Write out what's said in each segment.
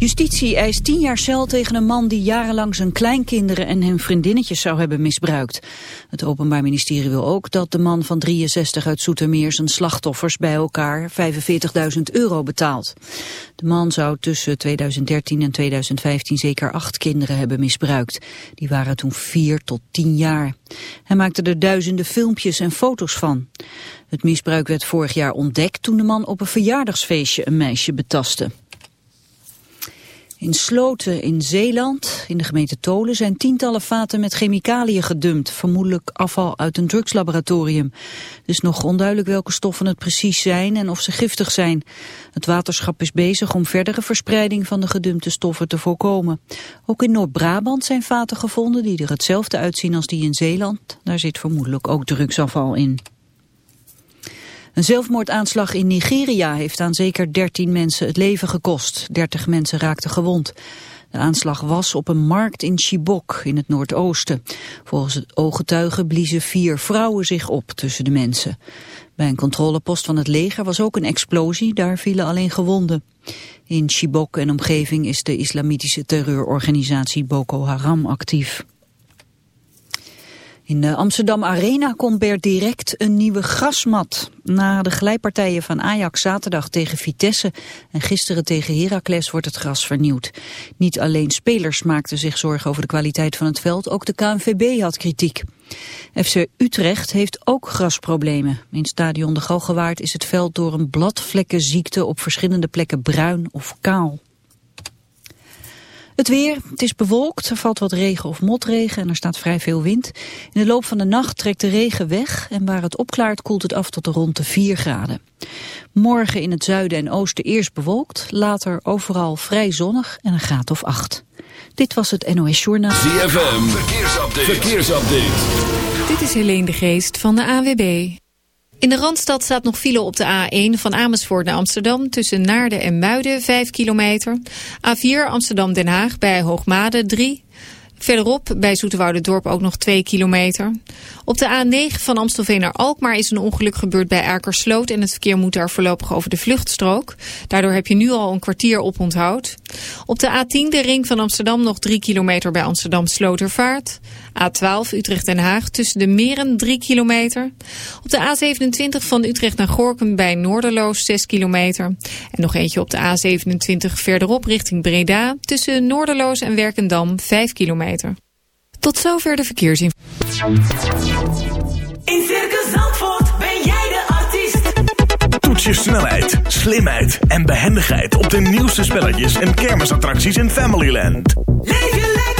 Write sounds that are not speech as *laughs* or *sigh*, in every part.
Justitie eist tien jaar cel tegen een man die jarenlang zijn kleinkinderen en hun vriendinnetjes zou hebben misbruikt. Het Openbaar Ministerie wil ook dat de man van 63 uit Soetermeer zijn slachtoffers bij elkaar 45.000 euro betaalt. De man zou tussen 2013 en 2015 zeker acht kinderen hebben misbruikt. Die waren toen vier tot tien jaar. Hij maakte er duizenden filmpjes en foto's van. Het misbruik werd vorig jaar ontdekt toen de man op een verjaardagsfeestje een meisje betastte. In Sloten in Zeeland, in de gemeente Tolen, zijn tientallen vaten met chemicaliën gedumpt. Vermoedelijk afval uit een drugslaboratorium. Het is nog onduidelijk welke stoffen het precies zijn en of ze giftig zijn. Het waterschap is bezig om verdere verspreiding van de gedumpte stoffen te voorkomen. Ook in Noord-Brabant zijn vaten gevonden die er hetzelfde uitzien als die in Zeeland. Daar zit vermoedelijk ook drugsafval in. Een zelfmoordaanslag in Nigeria heeft aan zeker 13 mensen het leven gekost. 30 mensen raakten gewond. De aanslag was op een markt in Chibok in het noordoosten. Volgens het ooggetuigen bliezen vier vrouwen zich op tussen de mensen. Bij een controlepost van het leger was ook een explosie, daar vielen alleen gewonden. In Chibok en omgeving is de islamitische terreurorganisatie Boko Haram actief. In de Amsterdam Arena komt per direct een nieuwe grasmat. Na de glijpartijen van Ajax zaterdag tegen Vitesse en gisteren tegen Heracles wordt het gras vernieuwd. Niet alleen spelers maakten zich zorgen over de kwaliteit van het veld, ook de KNVB had kritiek. FC Utrecht heeft ook grasproblemen. In stadion De Galgenwaard is het veld door een bladvlekkenziekte op verschillende plekken bruin of kaal. Het weer, het is bewolkt, er valt wat regen of motregen en er staat vrij veel wind. In de loop van de nacht trekt de regen weg en waar het opklaart koelt het af tot rond de 4 graden. Morgen in het zuiden en oosten eerst bewolkt, later overal vrij zonnig en een graad of 8. Dit was het NOS Journaal. ZFM, verkeersupdate. verkeersupdate. Dit is Helene de Geest van de AWB. In de Randstad staat nog file op de A1 van Amersfoort naar Amsterdam... tussen Naarden en Muiden, 5 kilometer. A4 Amsterdam-Den Haag bij Hoogmade, 3 Verderop bij Dorp ook nog 2 kilometer. Op de A9 van Amstelveen naar Alkmaar is een ongeluk gebeurd bij Erkersloot... en het verkeer moet daar voorlopig over de vluchtstrook. Daardoor heb je nu al een kwartier op onthoud. Op de A10 de ring van Amsterdam nog 3 kilometer bij Amsterdam Slotervaart. A12 Utrecht-Den Haag tussen de meren 3 kilometer. Op de A27 van Utrecht naar Gorkum bij Noorderloos 6 kilometer. En nog eentje op de A27 verderop richting Breda... tussen Noorderloos en Werkendam 5 kilometer. Tot zover de verkeersinformatie. In Circus Zandvoort ben jij de artiest. Toets je snelheid, slimheid en behendigheid... op de nieuwste spelletjes en kermisattracties in Familyland. Leef je lekker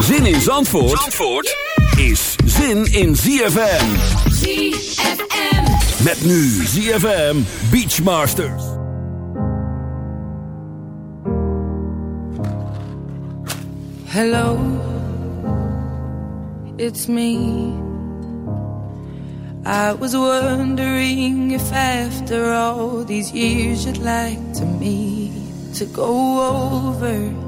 Zin in Zandvoort, Zandvoort is zin in ZFM. ZFM. Met nu ZFM Beachmasters. Hello, it's me. I was wondering if after all these years you'd like to meet to go over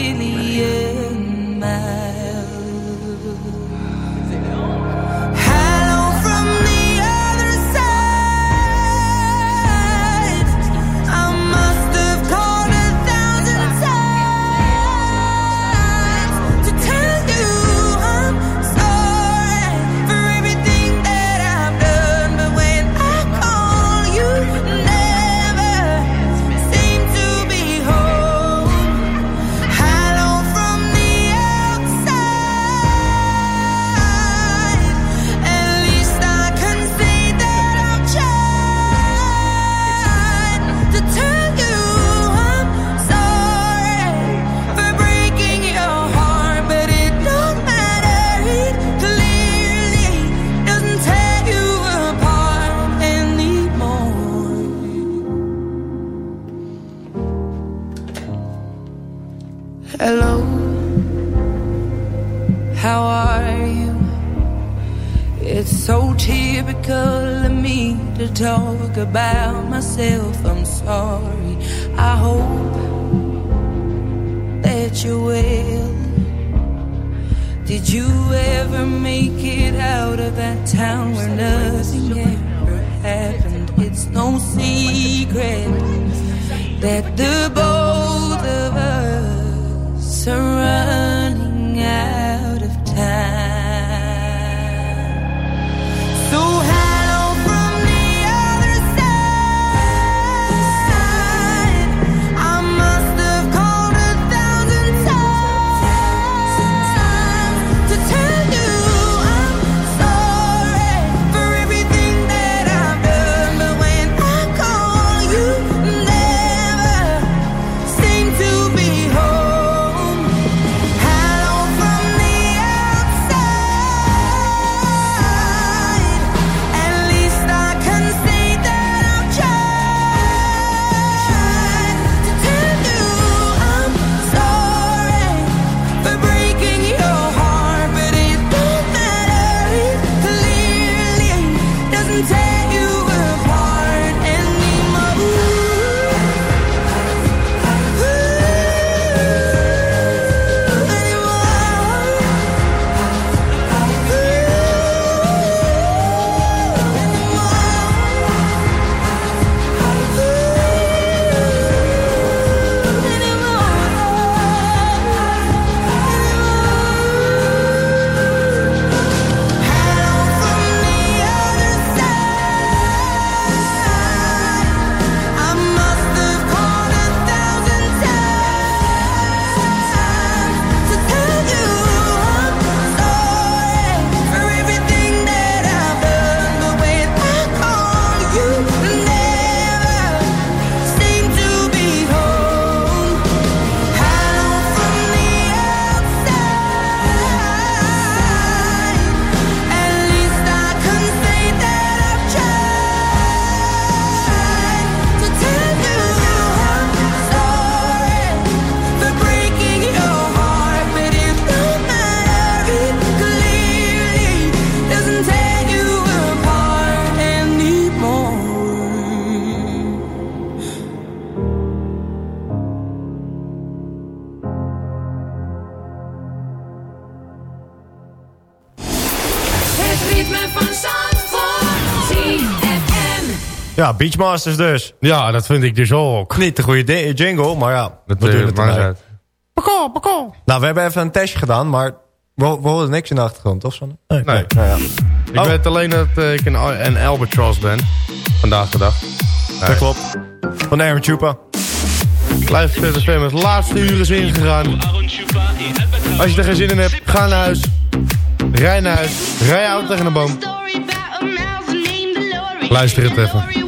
Ja, Beachmasters dus. Ja, dat vind ik dus ook. Niet de goede jingle, maar ja. Dat we doen eh, het maar Nou, we hebben even een testje gedaan, maar we, we horen niks in de achtergrond, of zo? Nee. Ja. Ik oh. weet alleen dat eh, ik een, een albatross ben. Vandaag de dag. Nee. Dat klopt. Van Aaron Chupa. Live verder de Het laatste uur is ingegaan. Als je er geen zin in hebt, ga naar huis. Rij naar huis. Rij auto tegen een boom. Luister het even.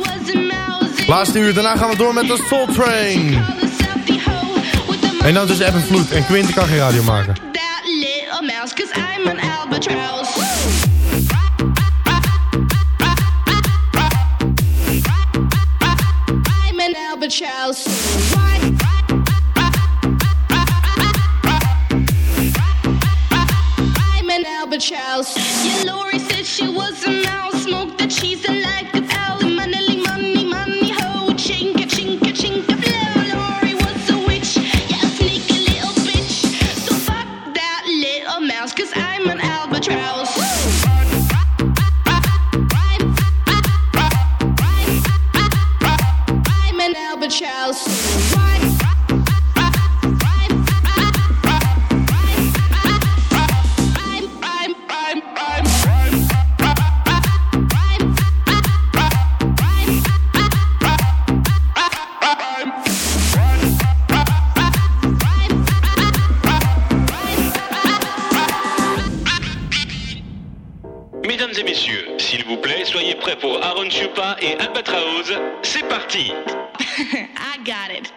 Laatste uur, daarna gaan we door met de Soul Train. En dan dus even Vloed. En Quinten kan geen radio maken. I'm Chupa et Albatraoz. C'est parti *laughs* I got it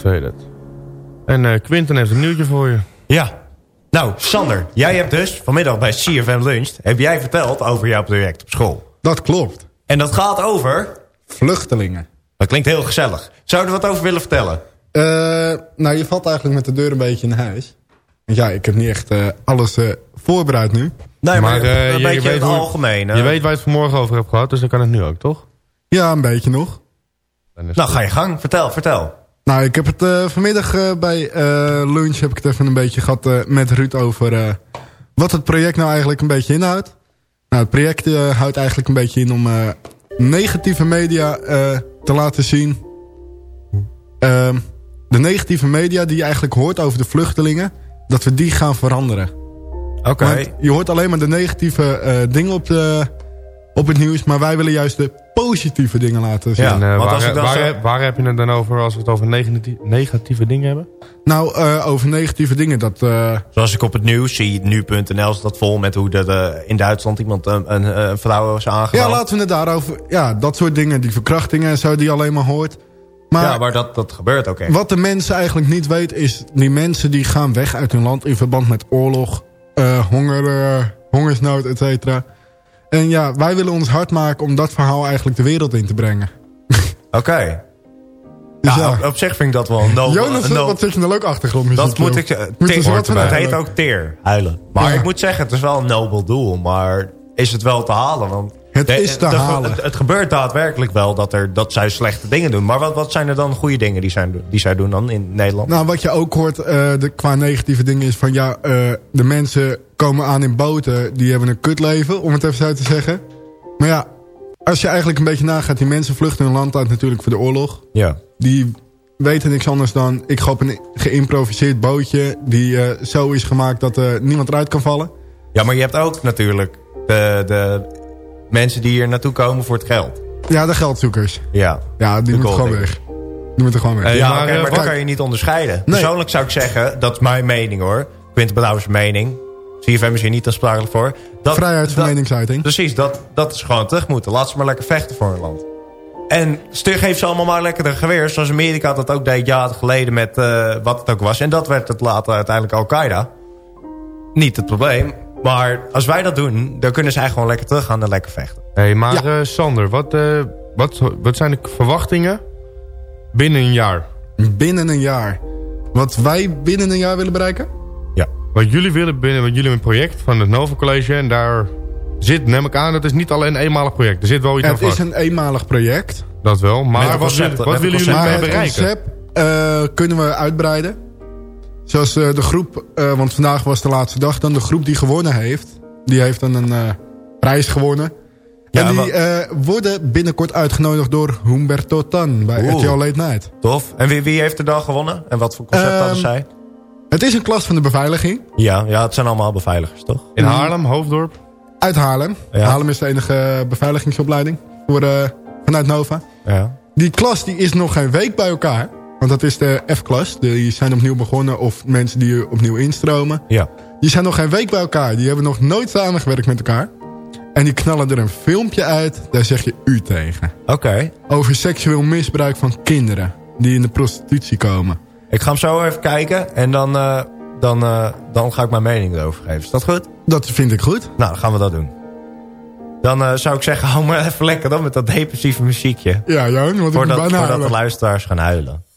Faded. En eh Quinten heeft een nieuwtje voor je. Ja. Nou, Sander, jij hebt dus vanmiddag bij CFM Lunch... heb jij verteld over jouw project op school. Dat klopt. En dat gaat over... Vluchtelingen. Dat klinkt heel gezellig. Zou je er wat over willen vertellen? Eh, nou, je valt eigenlijk met de deur een beetje in huis. Want ja, ik heb niet echt eh, alles eh, voorbereid nu. Nee, maar, eh, een je- je beetje weet het algemeen. hè? Je weet waar je het vanmorgen over hebt gehad, dus dan kan het nu ook, toch? Ja, een beetje nog. Nou, ga je gang. Vertel, vertel. Nou, ik heb het eh, vanmiddag eh, bij eh, lunch heb ik het even een beetje gehad eh, met Ruud over wat het project nou eigenlijk een beetje inhoudt. Nou, het project houdt eigenlijk een beetje in om negatieve media te laten zien. Ehm, de negatieve media die je eigenlijk hoort over de vluchtelingen, dat we die gaan veranderen. Oké. Je hoort alleen maar de negatieve dingen op, de, op het nieuws, maar wij willen juist de positieve dingen laten zien. en, eh, want waar, als ik dan waar, zo- waar heb je het dan over als we het over negati- negatieve dingen hebben? Nou, eh, over negatieve dingen, dat... eh, Zoals ik op het nieuws zie, nu.nl staat vol met hoe in Duitsland iemand een, een, een vrouw is aangevallen. Ja, laten we het daarover... Ja, dat soort dingen, die verkrachtingen en zo die je alleen maar hoort. Maar, ja, maar dat, dat gebeurt ook echt. wat de mensen eigenlijk niet weten is... die mensen die gaan weg uit hun land in verband met oorlog... eh, honger, eh, hongersnood, et cetera. En ja, wij willen ons hard maken om dat verhaal eigenlijk de wereld in te brengen. *laughs* Oké. Dus ja, ja. Op, op zich vind ik dat wel een nobel... Jonas, een nobel- wat zit je nou ook achtergrondmuziek? dat moet ik... Moeten teer ze wat hoort van erbij. Het huilen? heet ook teer, huilen. Maar Ja. ik moet zeggen, het is wel een nobel doel. Maar is het wel te halen? Want Het de- is te de- halen. Het, het gebeurt daadwerkelijk wel dat, er, dat zij slechte dingen doen. Maar wat, wat zijn er dan goede dingen die, zijn, die zij doen dan in Nederland? Nou, wat je ook hoort eh, de, qua negatieve dingen is van... ja, eh, de mensen komen aan in boten, die hebben een kutleven, om het even zo te zeggen. Maar ja, als je eigenlijk een beetje nagaat... die mensen vluchten hun land uit natuurlijk voor de oorlog. Ja. Die weten niks anders dan... ik ga op een geïmproviseerd bootje... die eh, zo is gemaakt dat niemand eruit kan vallen. Ja, maar je hebt ook natuurlijk de, de mensen die hier naartoe komen voor het geld. Ja, de geldzoekers. Ja. Ja, die moeten gewoon weg. Die moeten gewoon weg. Hey, ja, maar, oké, eh, maar dat kan je niet onderscheiden. Nee. Persoonlijk zou ik zeggen, dat is mijn mening hoor. Quinten Brouwers mening. CFM is hier niet aansprakelijk voor. Dat, Vrijheid van dat- meningsuiting. Precies, dat, dat is gewoon terug moeten. Laat ze maar lekker vechten voor hun land. En stuur geeft ze allemaal maar lekker de geweer. Zoals Amerika dat ook deed jaren geleden met eh, wat het ook was. En dat werd het later uiteindelijk Al-Qaeda. Niet het probleem. Maar als wij dat doen, dan kunnen zij gewoon lekker teruggaan en lekker vechten. hey, maar eh, Sander, wat, eh, wat, wat zijn de verwachtingen binnen een jaar? Binnen een jaar. Wat wij binnen een jaar willen bereiken? Ja. Wat jullie willen binnen wat jullie een project van het Nova College... en daar zit, neem ik aan, dat is niet alleen een eenmalig project. Er zit wel iets aan Het is vast. een eenmalig project. Dat wel, maar wat, concept, willen- wat jullie het bereiken? concept eh, kunnen we uitbreiden. Zoals eh, de groep, eh, want vandaag was de laatste dag dan. De groep die gewonnen heeft, die heeft dan een eh, prijs gewonnen. Ja, en die eh, worden binnenkort uitgenodigd door Humberto Tan bij Oeh. RTL Late Night. Tof. En wie, wie heeft er dan gewonnen? En wat voor concept Ehm, hadden zij? Het is een klas van de beveiliging Ja, ja, het zijn allemaal beveiligers, toch? In Haarlem, Hoofddorp? uit Haarlem. Ja. Haarlem is de enige beveiligingsopleiding voor, eh, vanuit Nova. Ja. Die klas die is nog geen week bij elkaar. Want dat is de F-klas. Die zijn opnieuw begonnen of mensen die opnieuw instromen. Ja. Die zijn nog geen week bij elkaar. Die hebben nog nooit samengewerkt met elkaar. En die knallen er een filmpje uit. Daar zeg je u tegen. Oké. Over seksueel misbruik van kinderen. Die in de prostitutie komen. Ik ga hem zo even kijken. En dan, eh, dan, eh, dan ga ik mijn mening erover geven. Is dat goed? Dat vind ik goed. Nou, dan gaan we dat doen. Dan eh, zou ik zeggen, *laughs* hou maar even lekker dan met dat depressieve muziekje. Ja, Jan, want ik Voordat, bijna voordat de luisteraars gaan huilen.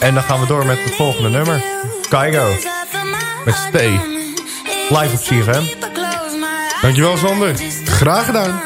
En dan gaan we door met het volgende nummer. Kaigo. Met Stay. Live op CFM. Dankjewel, Sander. Graag gedaan.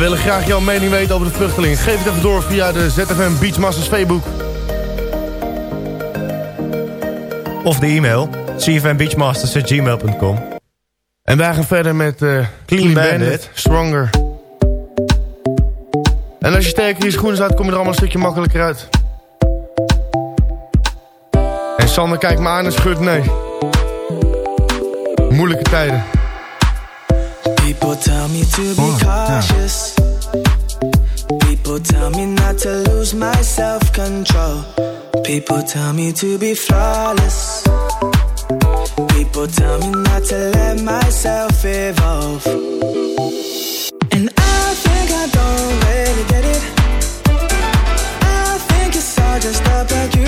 Willen graag jouw mening weten over de vluchteling. Geef het even door via de ZFM Beachmasters Facebook. Of de e-mail. cfmbeachmasters.gmail.com En wij gaan verder met eh, Clean, Bandit, Bandit. Stronger. En als je sterker in je schoenen staat, kom je er allemaal een stukje makkelijker uit. En Sander kijkt me aan en schudt nee. Moeilijke tijden. People tell me to be cautious. People tell me not to lose my self control. People tell me to be flawless. People tell me not to let myself evolve. And I think I don't really get it. I think it's all just a peculiar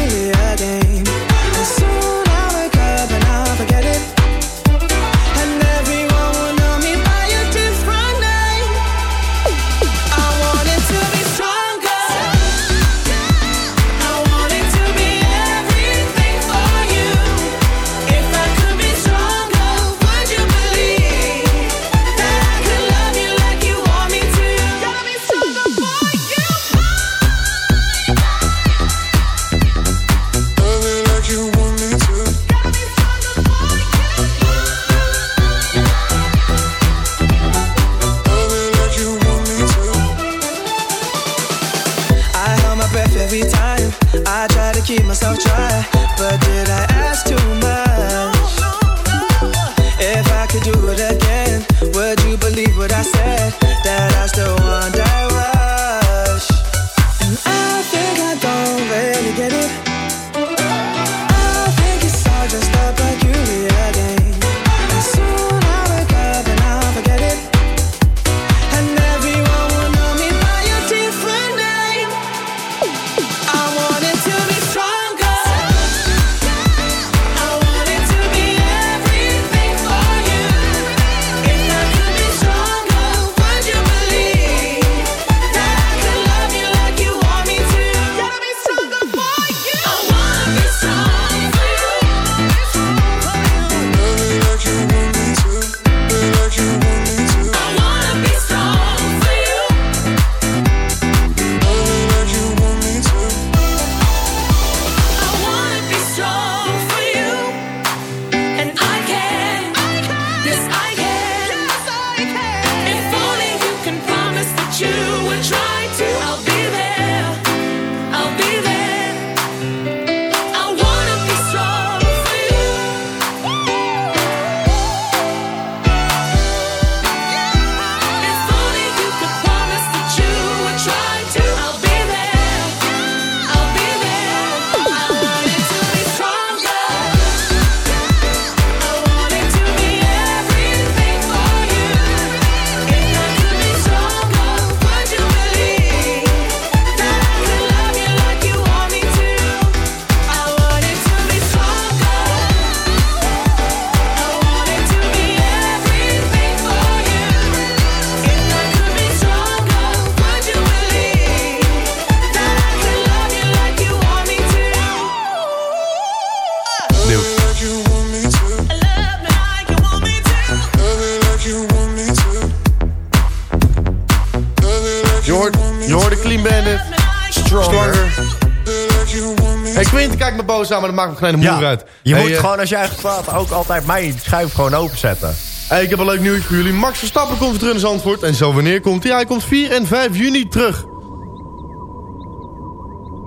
dat maakt me geen moer Ja, uit. je Hey, moet eh, gewoon als je eigen praat ook altijd mijn schuif gewoon openzetten. Hey, ik heb een leuk nieuwtje voor jullie. Max Verstappen komt terug in Zandvoort. En zo wanneer komt hij? Hij komt 4 en 5 juni terug.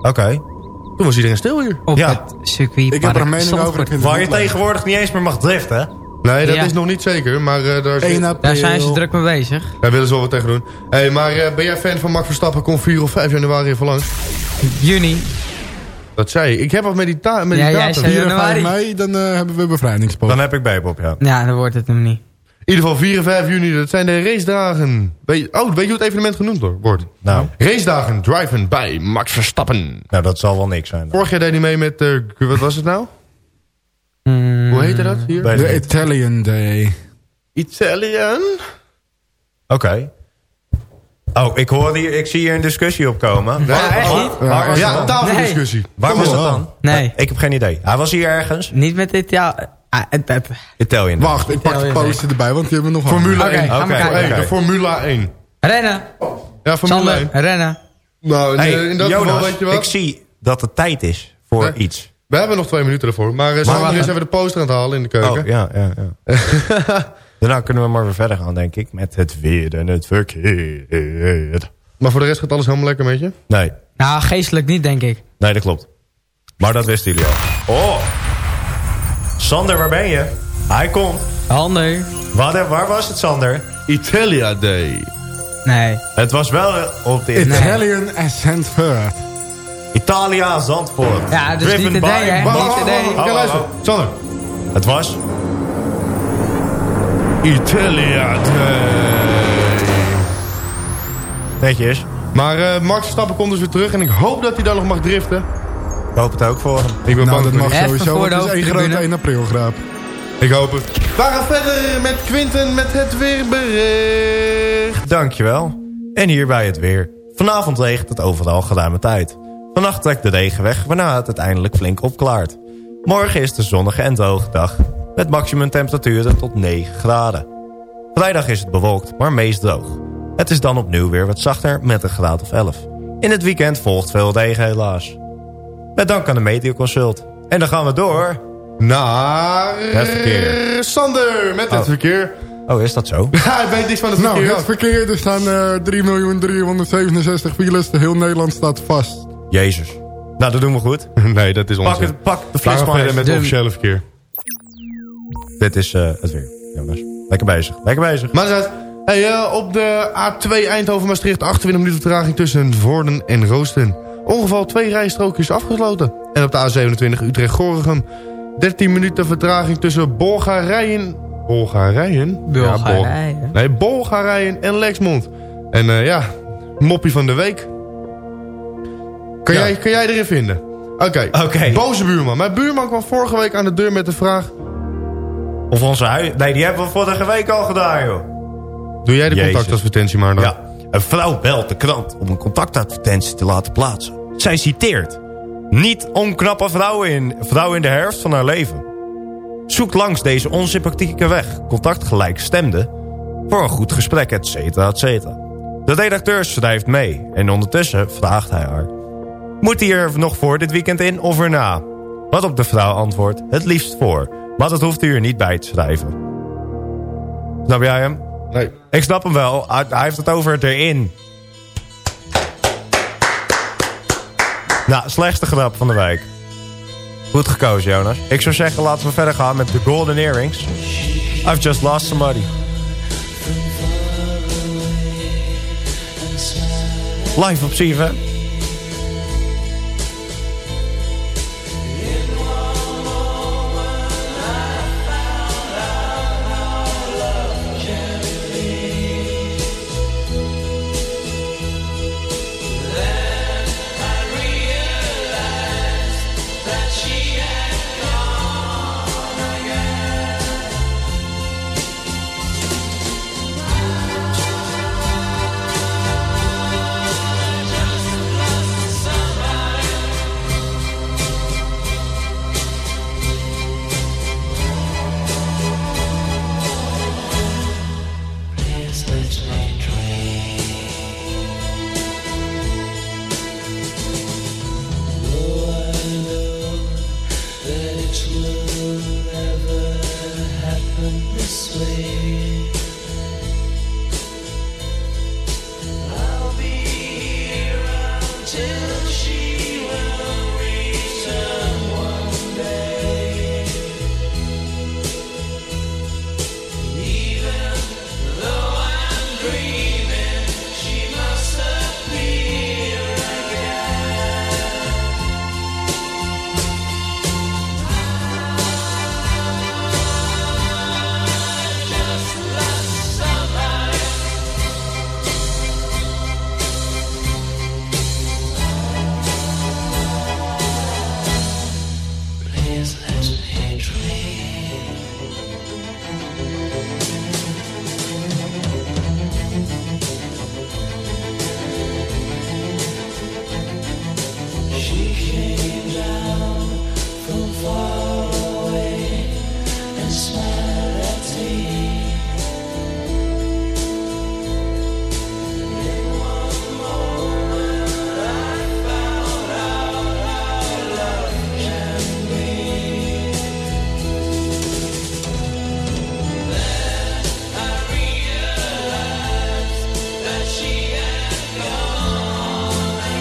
Oké. Toen was iedereen stil hier. Op Ja. het circuit. Ik heb er een mening over. Waar je tegenwoordig niet eens meer mag driften. hè? Nee, dat Ja. is nog niet zeker. Maar eh, daar, 1 daar. Daar zijn ze druk mee bezig. willen ze wel wat tegen doen. Hey, maar eh, ben jij fan van Max Verstappen? Komt 4 of 5 januari even langs. Juni. Dat zei ik. Ik heb wat met die, ta met Ja, die jij datum. zei 4 en 5 januari. mei, dan eh, hebben we bevrijdingspost. Dan heb ik babe op, ja. Ja, dan wordt het hem niet. In ieder geval 4 en 5 juni. Dat zijn de racedagen. Weet je, oh, weet je hoe het evenement genoemd wordt? Nou, Racedagen driven bij Max Verstappen. nou, dat zal wel niks zijn. Vorig jaar deed hij mee met... eh, wat was het nou? Hmm. Hoe heette dat hier? De. Italian Day. Italian? Oké. Oh, ik, hoor hier, ik zie hier een discussie opkomen. Ja, echt waar- niet? Waar was Ja, een tafeldiscussie. Waar was het dan? Nee. Ik heb geen idee. Hij was hier ergens. Niet met dit, ja... ah, het- het- Italian. Wacht, ik pak de poster erbij, want die hebben we nog Formule Oké, 1. gaan we Oké, hey, de Formula 1. Rennen. Ja, Formule Sander, 1. rennen. Nou, in, Hey, in dat Jonas, geval weet je wat. ik zie dat het tijd is voor Nee. iets. We hebben nog twee minuten ervoor. Maar uh, Sander wacht, is hè. even de poster aan het halen in de keuken. Oh, ja, ja, ja. *laughs* Daarna kunnen we maar weer verder gaan, denk ik. Met het weer en het verkeer. Maar voor de rest gaat alles helemaal lekker met je? Nee, Nou, geestelijk niet, denk ik. nee, dat klopt. Maar dat wisten jullie al. Oh! Sander, waar ben je? Hij komt. Sander. Waar, waar was het, Sander? Italia Day. Nee. Het was wel op de Italian Ascent First. Italia Zandvoort. Ja, dus Driven niet de by- day, hè? Niet wacht, de wacht, day. wacht. Oké, luister. oh. Sander. Het was... Italia Day. Netjes. Maar eh, Max Verstappen komt dus weer terug. En ik hoop dat hij dan nog mag driften. Ik hoop het ook voor hem. Ik ben Nou, bang dat mag. Even sowieso, het is één grote 1 april grap. Ik hoop het. We gaan verder met Quinten met het weerbericht. Dankjewel. En hierbij het weer. Vanavond regent het overal geruime tijd. Vannacht trekt de regen weg, waarna het uiteindelijk flink opklaart. Morgen is de zonnige en droge dag. Met maximumtemperaturen tot 9 graden. Vrijdag is het bewolkt, maar meest droog. Het is dan opnieuw weer wat zachter met een graad of 11. In het weekend volgt veel regen helaas. Met dank aan de Meteoconsult. En dan gaan we door. Naar... Het verkeer. Sander met het Oh. verkeer. Oh, is dat zo? *laughs* Hij weet niks van het Nou, verkeer. het verkeer, er staan eh 3.367 files. De heel Nederland staat vast. Jezus. Nou, dat doen we goed. *laughs* Nee, dat is Pak, onzin. het, pak de fles maar met het De- officiële verkeer. Dit is eh, het weer, Jonas. Lekker bezig. Lekker bezig. Maar dat hey, eh, op de A2 Eindhoven-Maastricht 28 minuten vertraging tussen Voorden en Roosten. Ongeval twee rijstrookjes afgesloten. En op de A27 Utrecht-Gorinchem 13 minuten vertraging tussen Bulgarije... Bulgarije? Ja, Bul- Bulgarije. nee, Bulgarije en Lexmond. En eh, ja, moppie van de week. Kan, Ja. jij, kan jij erin vinden? Oké, Oké. boze buurman. Mijn buurman kwam vorige week aan de deur met de vraag... Of onze huis... Nee, die hebben we vorige week al gedaan, joh. Doe jij de Jezus. contactadvertentie maar dan? Ja. Een vrouw belt de krant om een contactadvertentie te laten plaatsen. Zij citeert... Niet onknappe vrouwen in, vrouw in de herfst van haar leven. Zoekt langs deze onsympathieke weg contactgelijkstemde... voor een goed gesprek, et cetera, et cetera. De redacteur schrijft mee en ondertussen vraagt hij haar... Moet hij er nog voor dit weekend in of erna? Waarop de vrouw antwoordt, het liefst voor. Maar dat hoeft u er niet bij te schrijven. Snap jij hem? Nee. Ik snap hem wel. Hij, hij heeft het over erin. Nou, slechtste grap van de wijk. Goed gekozen, Jonas. Ik zou zeggen, laten we verder gaan met de Golden Earrings. I've just lost somebody. Live op 7.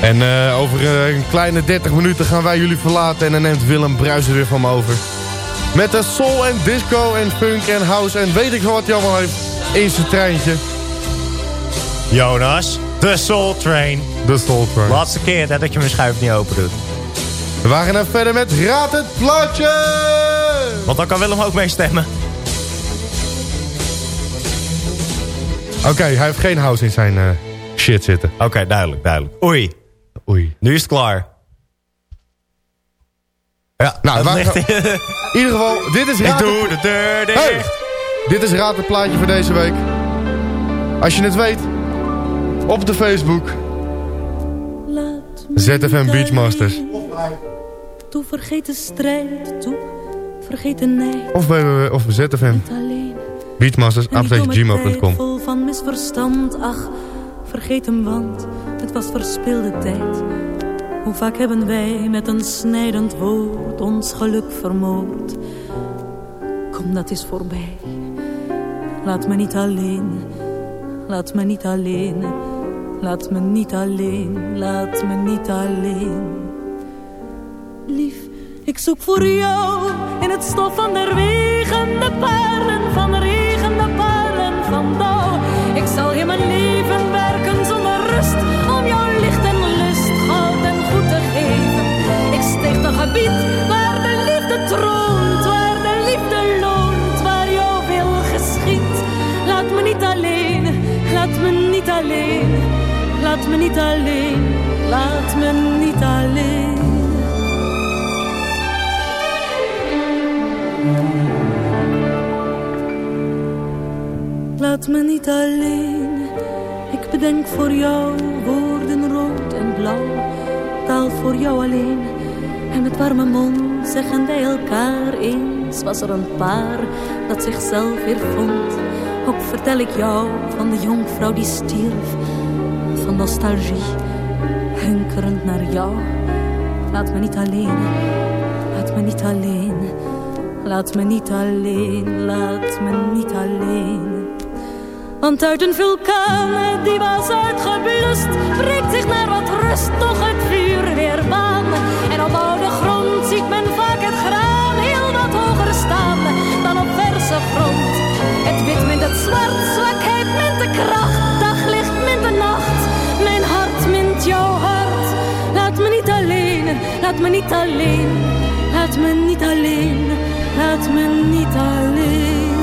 En eh, over eh, een kleine 30 minuten gaan wij jullie verlaten. En dan neemt Willem Bruis er weer van me over. Met de soul en disco en funk en house en weet ik wat hij allemaal heeft in zijn treintje. Jonas, de Soul Train. De Soul Train. Laatste keer dat je mijn schuif niet open doet. We gaan even verder met Raad het Plaatje! Want dan kan Willem ook meestemmen. Oké, hij heeft geen house in zijn eh, shit zitten. Oké, duidelijk, duidelijk. Oei. Oei. Nu is het klaar. Ja, Nou, dat ligt- *laughs* in ieder geval, dit is Ik Raad doe het- de deur dicht. Hey, dit is Raad het Plaatje voor deze week. Als je het weet, op de Facebook. ZFM Beachmasters. Toe vergeet de strijd, toe vergeet de nijd. Of, www, of ZFM. Beachmasters, En die domme tijd gmail.com. vol van misverstand. Ach, vergeet hem, want het was verspilde tijd. Hoe vaak hebben wij met een snijdend woord ons geluk vermoord. Kom, dat is voorbij. Laat me niet alleen. Laat me niet alleen. Laat me niet alleen. Laat me niet alleen. Lief, ik zoek voor jou in het stof van de regen, de van de regen, de van dauw. Ik zal in mijn leven niet alleen, laat me niet alleen. Laat me niet alleen. Ik bedenk voor jou woorden rood en blauw. Taal voor jou alleen. En met warme mond zeggen wij elkaar eens. Was er een paar dat zichzelf weer vond. Ook vertel ik jou van de jonkvrouw die stierf. Nostalgie, hunkerend naar jou. Laat me niet alleen. Laat me niet alleen. Laat me niet alleen, laat me niet alleen. Want uit een vulkaan die was uitgeblust, breekt zich naar wat rust toch het vuur weer baan. En op oude grond ziet men vaak het graan heel wat hoger staan dan op verse grond. Het wit mint het zwart, zwakheid mint de kracht, laat me niet alleen, laat me niet alleen, laat me niet alleen.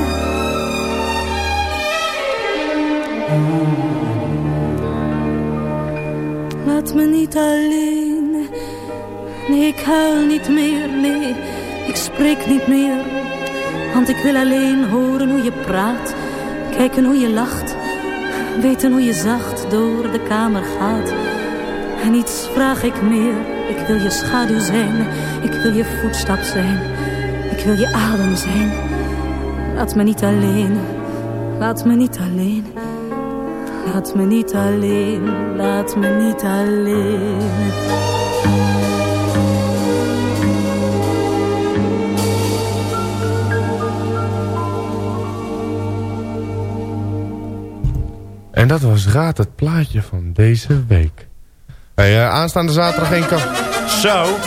Laat me niet alleen. Nee, ik huil niet meer. Nee, ik spreek niet meer. Want ik wil alleen horen hoe je praat. Kijken hoe je lacht. Weten hoe je zacht door de kamer gaat. En iets vraag ik meer. Ik wil je schaduw zijn. Ik wil je voetstap zijn. Ik wil je adem zijn. Laat me niet alleen. Laat me niet alleen. Laat me niet alleen, laat me niet alleen. En dat was Raad het plaatje van deze week. Hey, eh, aanstaande zaterdag in café... Zo.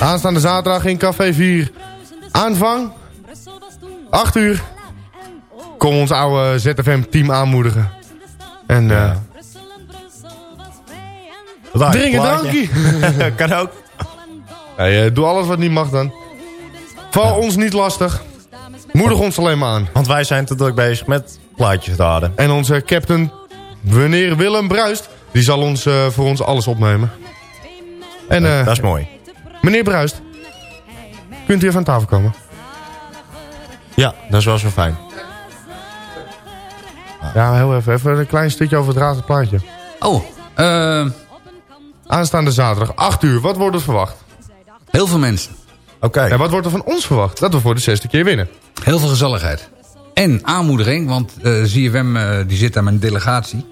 Aanstaande zaterdag in Café 4. Aanvang. 8 uur. Kom ons oude ZFM-team aanmoedigen. En eh Wat drink een plaatje. drankje. *laughs* kan ook. Hey, eh, doe alles wat niet mag dan. Val ons niet lastig. Moedig ons alleen maar aan. Want wij zijn te druk bezig met plaatjes raden. En onze captain, meneer Willem Bruist, die zal ons, eh, voor ons alles opnemen. En, eh, dat is mooi. Meneer Bruist, kunt u even aan tafel komen? Ja, dat is wel zo fijn. Ja, heel even. Even een klein stukje over het het plaatje. Oh, eh... Aanstaande zaterdag, 8 uur. Wat wordt er verwacht? Heel veel mensen. Oké. En wat wordt er van ons verwacht? Dat we voor de zesde keer winnen. Heel veel gezelligheid. En aanmoediging, want eh ZFM eh, die zit aan mijn delegatie.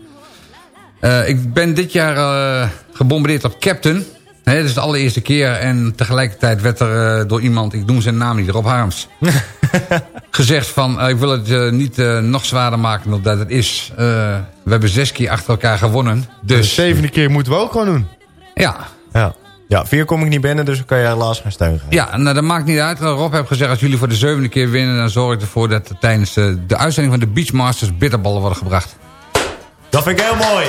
Eh, ik ben dit jaar gebombardeerd op captain. Hè, dat is de allereerste keer. En tegelijkertijd werd er eh, door iemand, ik noem zijn naam niet, Rob Harms... *laughs* gezegd van, eh, ik wil het eh, niet nog zwaarder maken dan dat het is. We hebben zes keer achter elkaar gewonnen. De Dus zevende keer moeten we ook gewoon doen. Ja. Ja. Ja, vier kom ik niet binnen, dus dan kan je helaas geen steun geven. Ja, nou, dat maakt niet uit. Rob heeft gezegd, als jullie voor de zevende keer winnen... dan zorg ik ervoor dat er tijdens de uitzending van de Beachmasters... bitterballen worden gebracht. Dat vind ik heel mooi.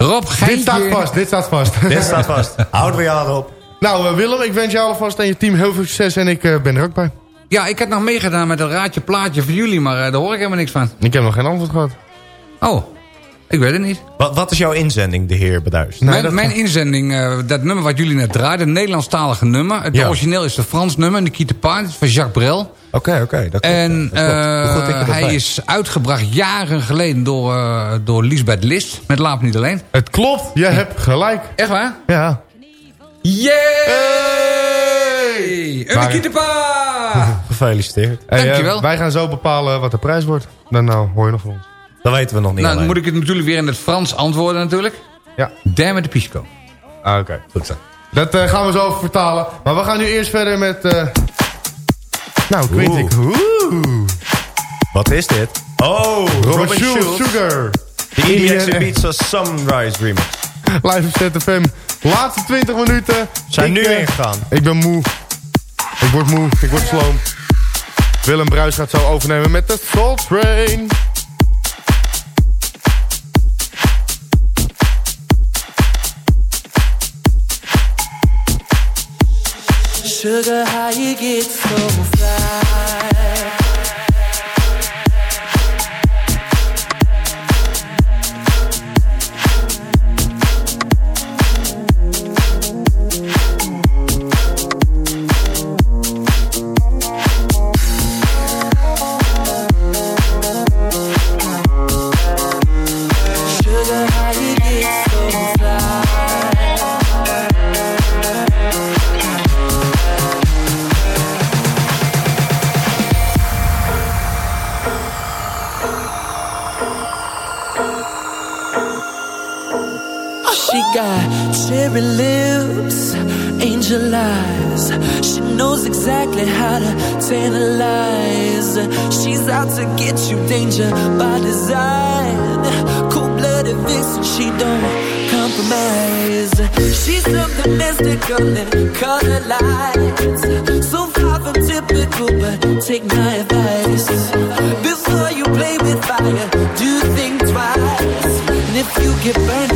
Rob. Dit staat vast, dit staat vast. Dit staat vast. *laughs* Houd weer aan op. Nou, eh, Willem, ik wens jou alvast en je team heel veel succes en ik eh, ben er ook bij. Ja, ik heb nog meegedaan met een raadje plaatje voor jullie... maar eh, daar hoor ik helemaal niks van. Ik heb nog geen antwoord gehad. Oh, ik weet het niet. Wat, wat is jouw inzending, de heer Beduis? mijn, mijn inzending, eh, dat nummer wat jullie net draaiden... een Nederlandstalige nummer. Het Ja. origineel is een Frans nummer. Nikita Paard, is van Jacques Brel. Oké, oké. dat En dat eh, goed hij bij. is uitgebracht jaren geleden door, eh, door Lisbeth List. Met Laat niet alleen. Het klopt, je hebt gelijk. Echt waar? Ja. Yay! Een Maar- Nikita Paard! *laughs* Gefeliciteerd. Hey, wij gaan zo bepalen wat de prijs wordt. Dan nou, hoor je nog van ons. Dat weten we nog niet Nou, dan alleen. moet ik het natuurlijk weer in het Frans antwoorden natuurlijk. Ja. Damn de Pisco. Ah, oké. Goed zo. Dat eh, gaan we zo vertalen. Maar we gaan nu eerst verder met... eh Nou, Quintic. Wat is dit? Oh, Robin, Schulz, Schulz. Sugar. De EDX Ibiza Sunrise Remix. Live op ZFM. Laatste 20 minuten. Zijn nu eh, ingegaan. Ik ben moe. Ik word moe. Ik word sloom. Willem Bruis gaat zo overnemen met de Soul Train. Sugar, how you get so fly? Cherry lips, angel eyes. She knows exactly how to tantalize. She's out to get you, danger by design. Cold blooded vixen, she don't compromise. She's something mystical and color lights. So far from typical, but take my advice. Before you play with fire, do think twice. And if you get burned,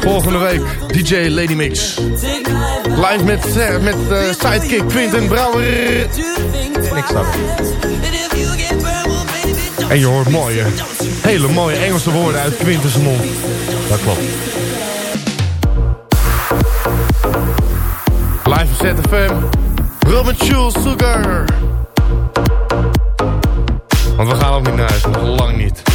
Volgende week DJ Lady Mix. Live met, eh, met eh, sidekick Quinten Brouwer. En ik. En je hoort mooie, hele mooie Engelse woorden uit Quinten's mond. Dat klopt. Live op ZFM. Robin Schulz, Sugar. Want we gaan ook niet naar huis, nog lang niet.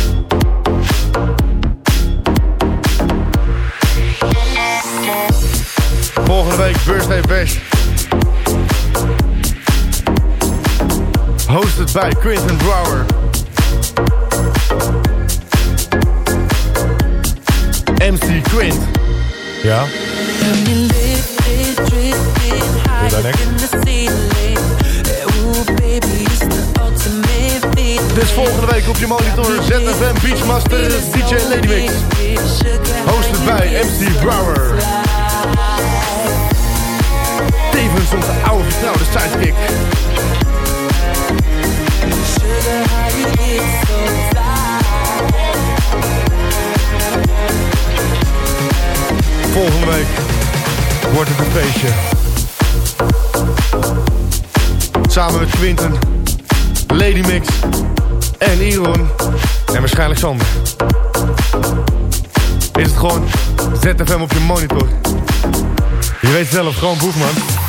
Volgende week Birthday Bash. Hosted bij Quentin Brower. MC Quint. Ja. Doe dat. Dus volgende week op je monitor ZFM Beachmaster DJ Lady Mix. Hosted bij MC Brower. Tevens onze oude vertrouwde sidekick. Volgende week wordt het een feestje. Samen met Quinten, Lady Mix en Iron en waarschijnlijk Sander. Is het gewoon ZFM op je monitor. Je weet zelf, gewoon Boegman.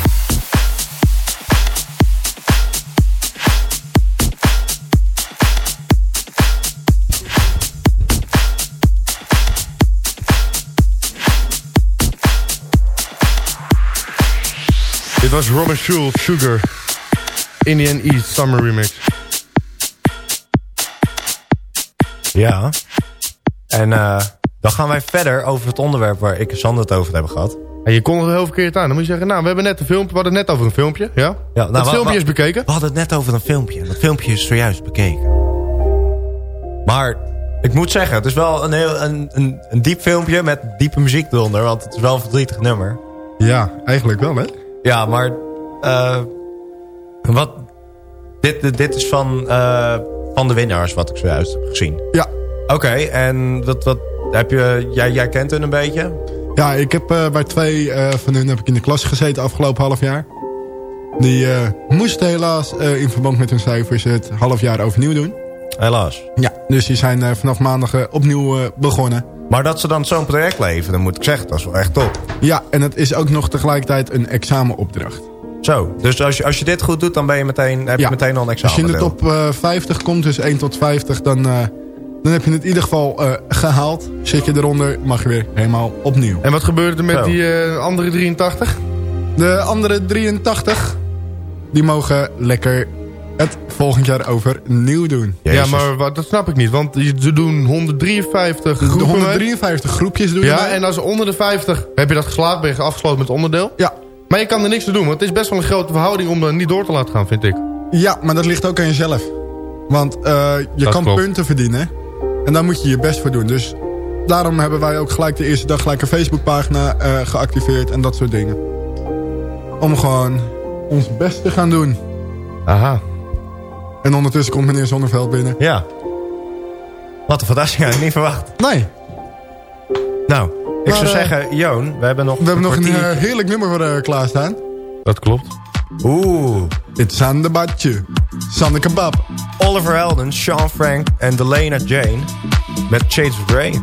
Dit was Robin Schulz, Sugar. Indian East Summer Remix. Ja. En eh, dan gaan wij verder over het onderwerp waar ik en Sander het over hebben gehad. En je kon het heel verkeerd aan. Dan moet je zeggen, nou, we hebben net een filmpje. We hadden het net over een filmpje. Ja? Ja, nou, het wa- filmpje is bekeken. We hadden het net over een filmpje. Dat filmpje is zojuist bekeken. Maar ik moet zeggen, het is wel een, heel, een, een, een diep filmpje met diepe muziek eronder. Want het is wel een verdrietig nummer. Ja, eigenlijk wel, hè? Ja, maar... eh, wat, dit, dit, is van, eh, van de winnaars, wat ik zojuist heb gezien. Ja. Oké, en wat, wat heb je, jij, jij kent hun een beetje? Ja, ik heb eh, bij twee van hun heb ik in de klas gezeten afgelopen half jaar. Die moesten helaas in verband met hun cijfers het half jaar overnieuw doen. Helaas. Ja, dus die zijn eh, vanaf maandag eh, opnieuw eh, begonnen. Maar dat ze dan zo'n project leveren, moet ik zeggen, dat is wel echt top. Ja, en het is ook nog tegelijkertijd een examenopdracht. Zo, dus als je, als je dit goed doet, dan ben je meteen, heb je Ja. meteen al een Als je examen. in de top eh, 50 komt, dus 1 tot 50, dan, eh, dan heb je het in ieder geval eh, gehaald. Zit je eronder, mag je weer helemaal opnieuw. En wat gebeurde er met Zo. die eh, andere 83? De andere 83, die mogen lekker het volgend jaar overnieuw doen. Ja, maar wat, dat snap ik niet. Want je- ze doen 153 De groepen mee. 153 groepjes doen Ja, en als onder de 50 heb je dat geslaagd, ben je afgesloten met onderdeel. Ja. Maar je kan er niks aan doen, want het is best wel een grote verhouding om er niet door te laten gaan, vind ik. Ja, maar dat ligt ook aan jezelf. Want eh, je Dat kan klopt. punten verdienen. En daar moet je je best voor doen. Dus daarom hebben wij ook gelijk de eerste dag gelijk een Facebookpagina eh geactiveerd en dat soort dingen. Om gewoon ons best te gaan doen. Aha. En ondertussen komt meneer Zonneveld binnen. Ja. Wat een verrassing, had ik niet verwacht. Nee. Nou, ik Maar, zou eh, zeggen, Joon, we hebben nog We hebben nog een eh, heerlijk nummer voor eh, klaarstaan. Dat klopt. Oeh. Het Sandebatje. Sanne Kebab. Oliver Helden, Sean Frank en Delena Jane met Shades of Grey.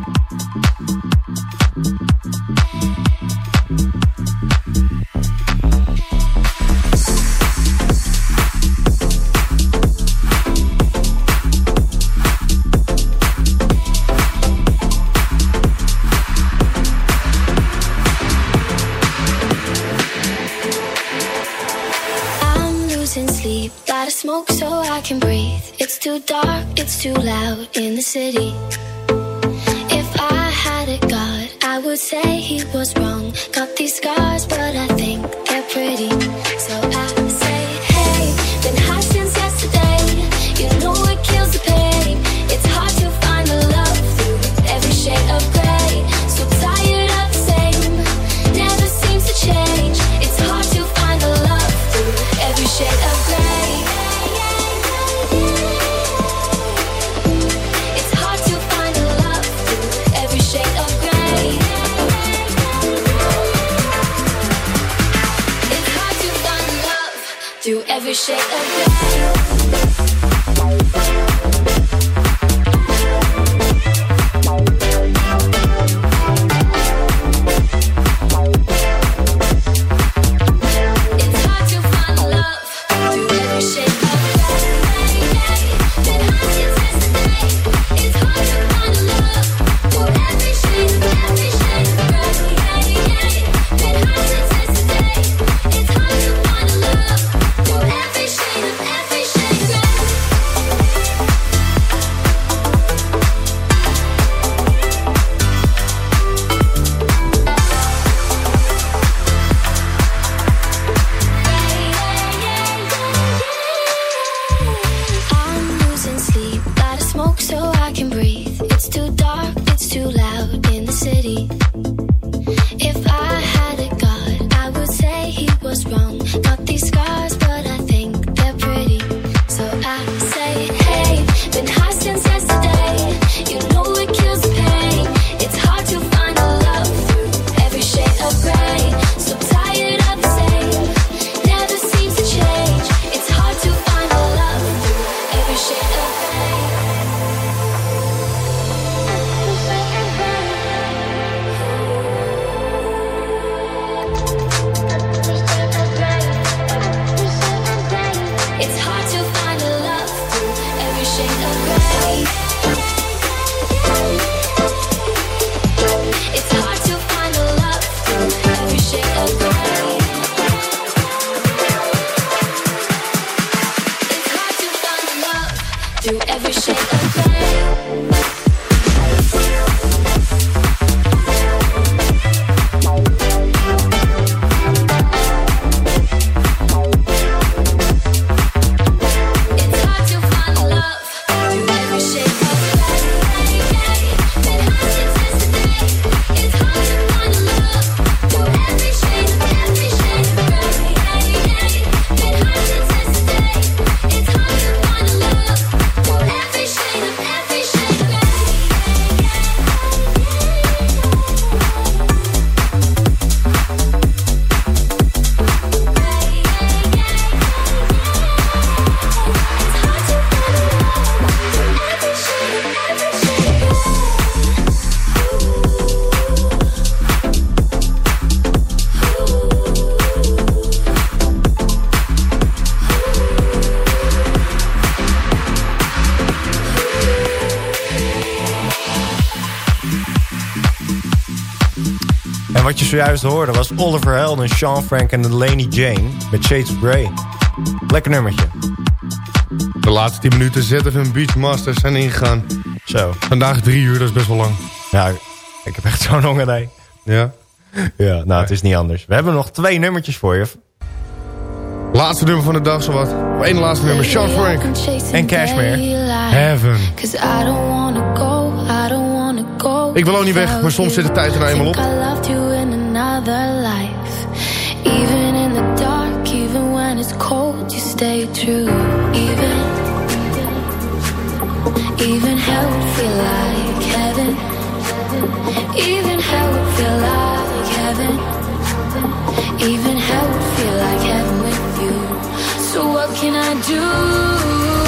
City. Zojuist hoorde was Oliver Helden, Sean Frank en Delaney Jane met Shades of Grey. Lekker nummertje. De laatste 10 minuten ZFM Beachmasters zijn ingegaan. Zo. Vandaag drie uur, dat is best wel lang. Ja, ik heb echt zo'n honger, nee. Ja? Ja, nou, het is niet anders. We hebben nog twee nummertjes voor je. Laatste nummer van de dag, zowat. Één laatste nummer, Sean Frank. En Cashmere. Heaven. Cause I don't wanna go, I don't wanna go. Ik wil ook niet weg, maar soms zit de tijd er nou eenmaal op. stay true. Even, even hell feel like heaven. Even hell feel like heaven. Even hell feel like heaven with you. So what can I do?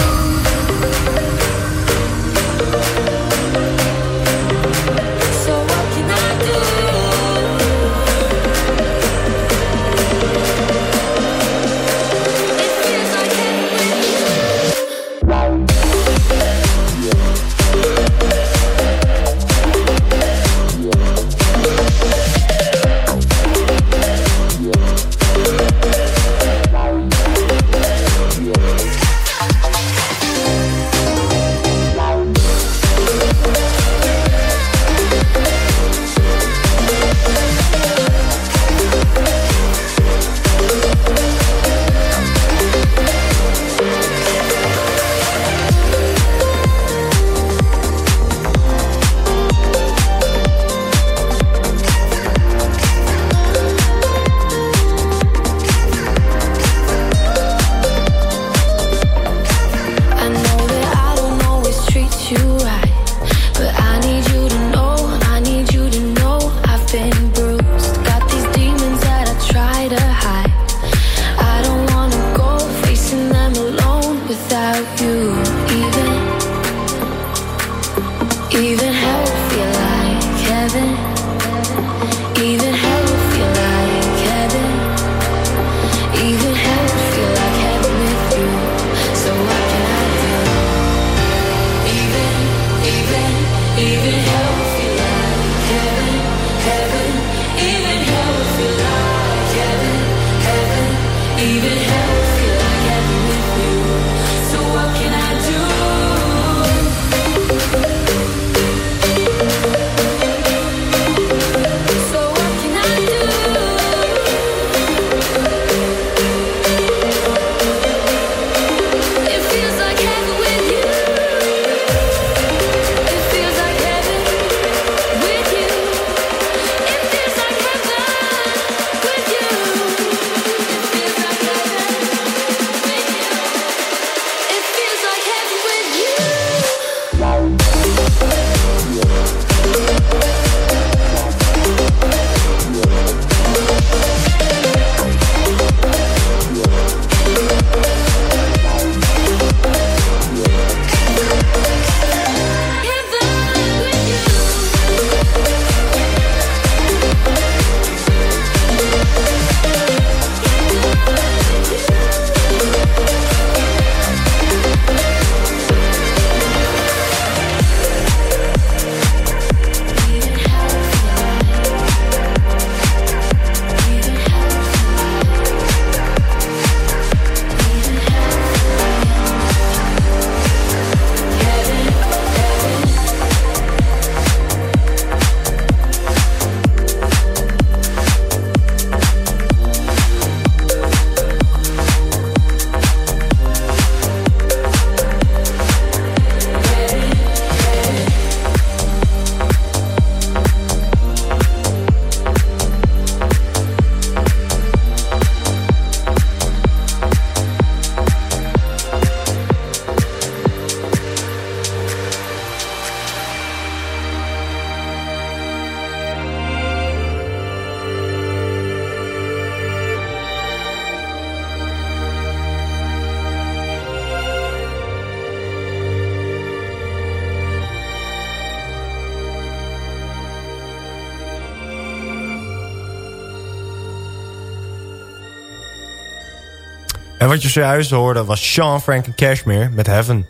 Wat je zojuist hoorde was Sean Frank en Cashmere met Heaven.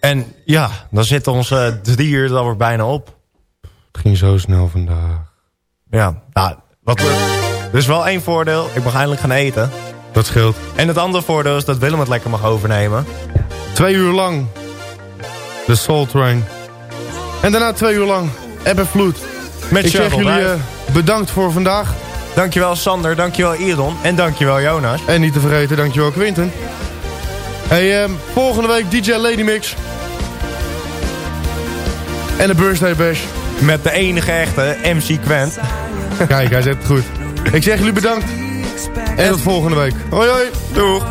En ja, dan zit onze drie uur er alweer bijna op. Het ging zo snel vandaag. Ja, nou, wat, er is wel één voordeel. Ik mag eindelijk gaan eten. Dat scheelt. En het andere voordeel is dat Willem het lekker mag overnemen. Twee uur lang. De Soul Train. En daarna twee uur lang Ebb en Vloed. Met Ik zeg jullie eh, bedankt voor vandaag. Dankjewel Sander, dankjewel Iron en dankjewel Jonas. En niet te vergeten, dankjewel Quinten. Hey, ehm, volgende week DJ Lady Mix. En de Birthday Bash. Met de enige echte MC Quent. *laughs* Kijk, hij zegt het goed. Ik zeg jullie bedankt. En tot volgende week. Hoi hoi. Doeg.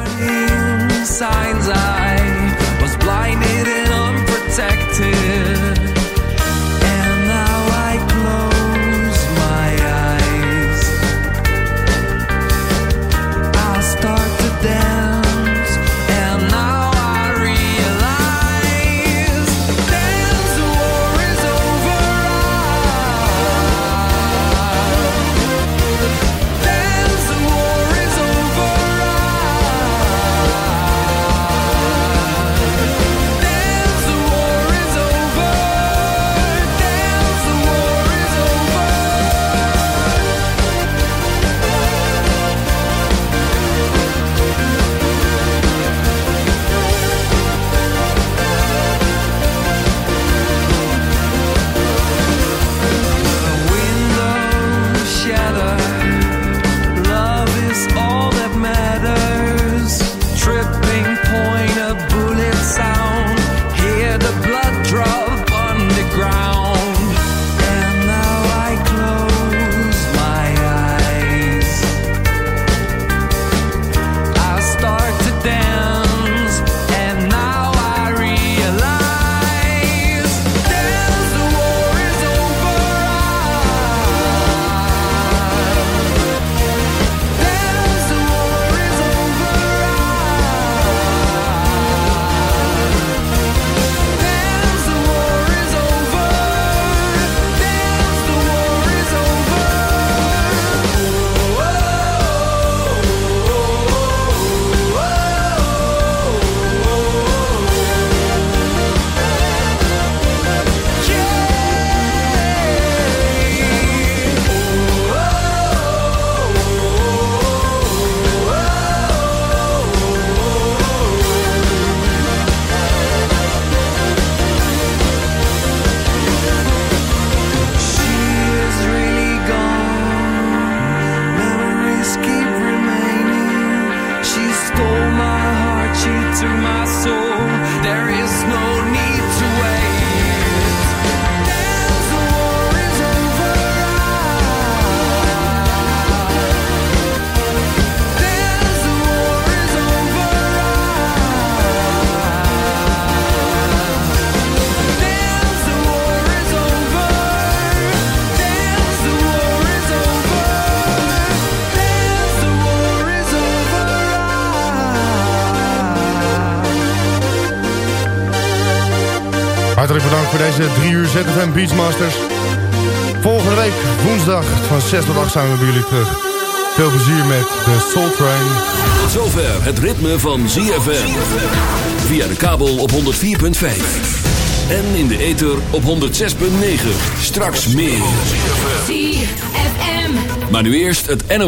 ZFM Beachmasters. Volgende week, woensdag, van 6 tot 8 zijn we bij jullie terug. Veel plezier met de Soul Train. Tot zover het ritme van ZFM. Via de kabel op 104.5. En in de ether op 106.9. Straks meer. ZFM. Maar nu eerst het NOS.